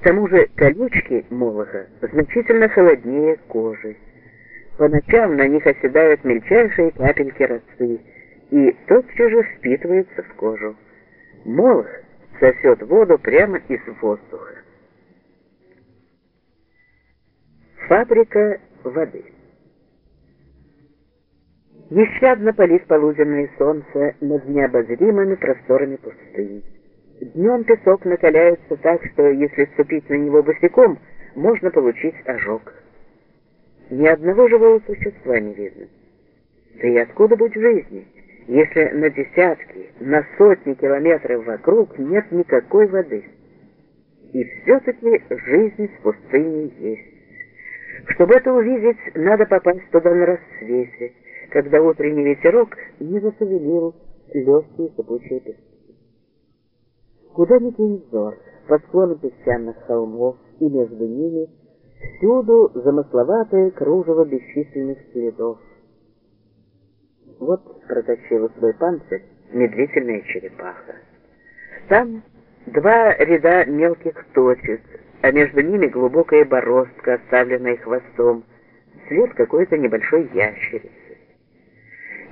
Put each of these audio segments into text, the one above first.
К тому же колючки молоха значительно холоднее кожи. По ночам на них оседают мельчайшие капельки росы, и тотчас же впитывается в кожу. Молох сосет воду прямо из воздуха. Фабрика воды. Нещадно палит полуденное солнце над необозримыми просторами пустыни. Днем песок накаляется так, что если ступить на него босиком, можно получить ожог. Ни одного живого существа не видно. Да и откуда быть жизни, если на десятки, на сотни километров вокруг нет никакой воды? И все-таки жизнь в пустыне есть. Чтобы это увидеть, надо попасть туда на рассвете, когда утренний ветерок не засовелил легкие сыпучие пески. Куда ни кинь взор, по склону песчаных холмов и между ними, всюду замысловатое кружево бесчисленных следов. Вот проточила свой панцирь медлительная черепаха. Там два ряда мелких точек, а между ними глубокая бороздка, оставленная хвостом, след какой-то небольшой ящерицы.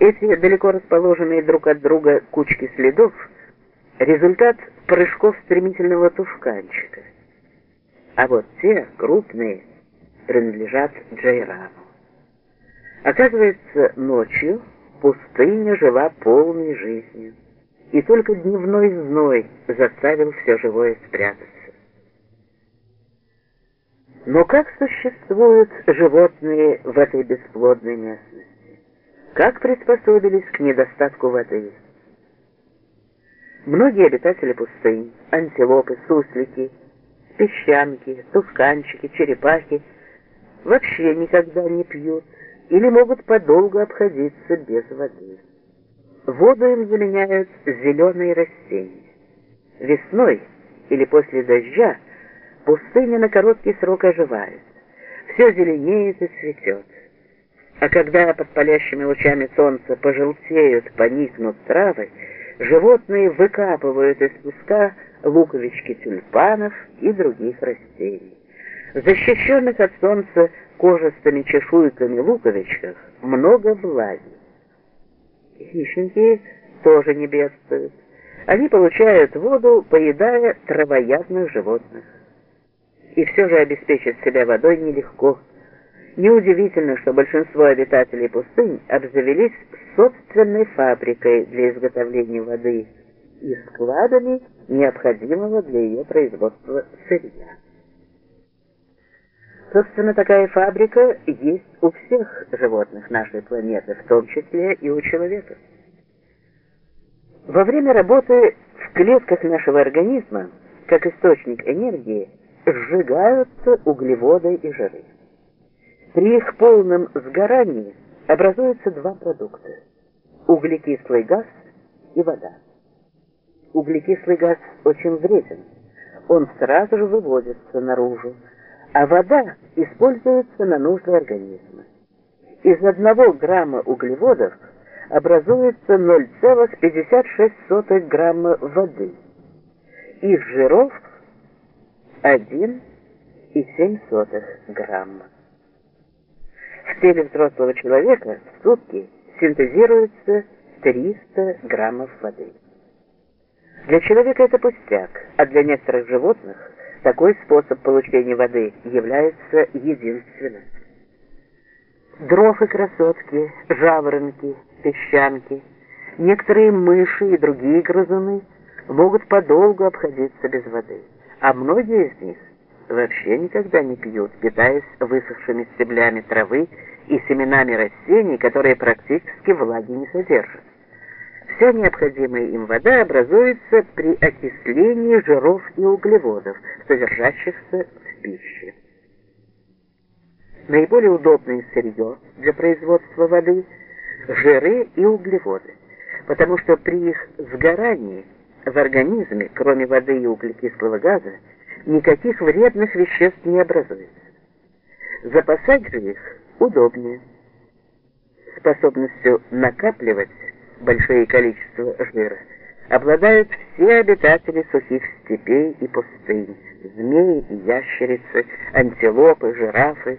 Эти далеко расположенные друг от друга кучки следов — результат прыжков стремительного тушканчика. А вот те, крупные, принадлежат Джейрану. Оказывается, ночью пустыня жила полной жизнью, и только дневной зной заставил все живое спрятаться. Но как существуют животные в этой бесплодной местности? Как приспособились к недостатку воды? Многие обитатели пустынь, антилопы, суслики, песчанки, тусканчики, черепахи вообще никогда не пьют или могут подолгу обходиться без воды. Воду им заменяют зеленые растения. Весной или после дождя пустыня на короткий срок оживает. Все зеленеет и цветет. А когда под палящими лучами солнца пожелтеют, поникнут травы, животные выкапывают из песка луковички тюльпанов и других растений. защищенных от солнца кожистыми чешуйками луковичках много влаги. Хищники тоже не бедствуют. Они получают воду, поедая травоядных животных. И все же обеспечить себя водой нелегко. Неудивительно, что большинство обитателей пустынь обзавелись собственной фабрикой для изготовления воды и складами, необходимого для ее производства сырья. Собственно, такая фабрика есть у всех животных нашей планеты, в том числе и у человека. Во время работы в клетках нашего организма, как источник энергии, сжигаются углеводы и жиры. При их полном сгорании образуются два продукта – углекислый газ и вода. Углекислый газ очень вреден, он сразу же выводится наружу, а вода используется на нужды организма. Из одного грамма углеводов образуется 0,56 грамма воды. Из жиров 1,7 грамма. Теле взрослого человека в сутки синтезируется 300 граммов воды. Для человека это пустяк, а для некоторых животных такой способ получения воды является единственным. Дров и красотки, жаворонки, песчанки, некоторые мыши и другие грызуны могут подолгу обходиться без воды, а многие из них вообще никогда не пьют, питаясь высохшими стеблями травы и семенами растений, которые практически влаги не содержат. Вся необходимая им вода образуется при окислении жиров и углеводов, содержащихся в пище. Наиболее удобное сырье для производства воды – жиры и углеводы, потому что при их сгорании в организме, кроме воды и углекислого газа, никаких вредных веществ не образуется. Запасать же их удобнее. Способностью накапливать большое количество жира обладают все обитатели сухих степей и пустынь, змеи и ящерицы, антилопы, жирафы,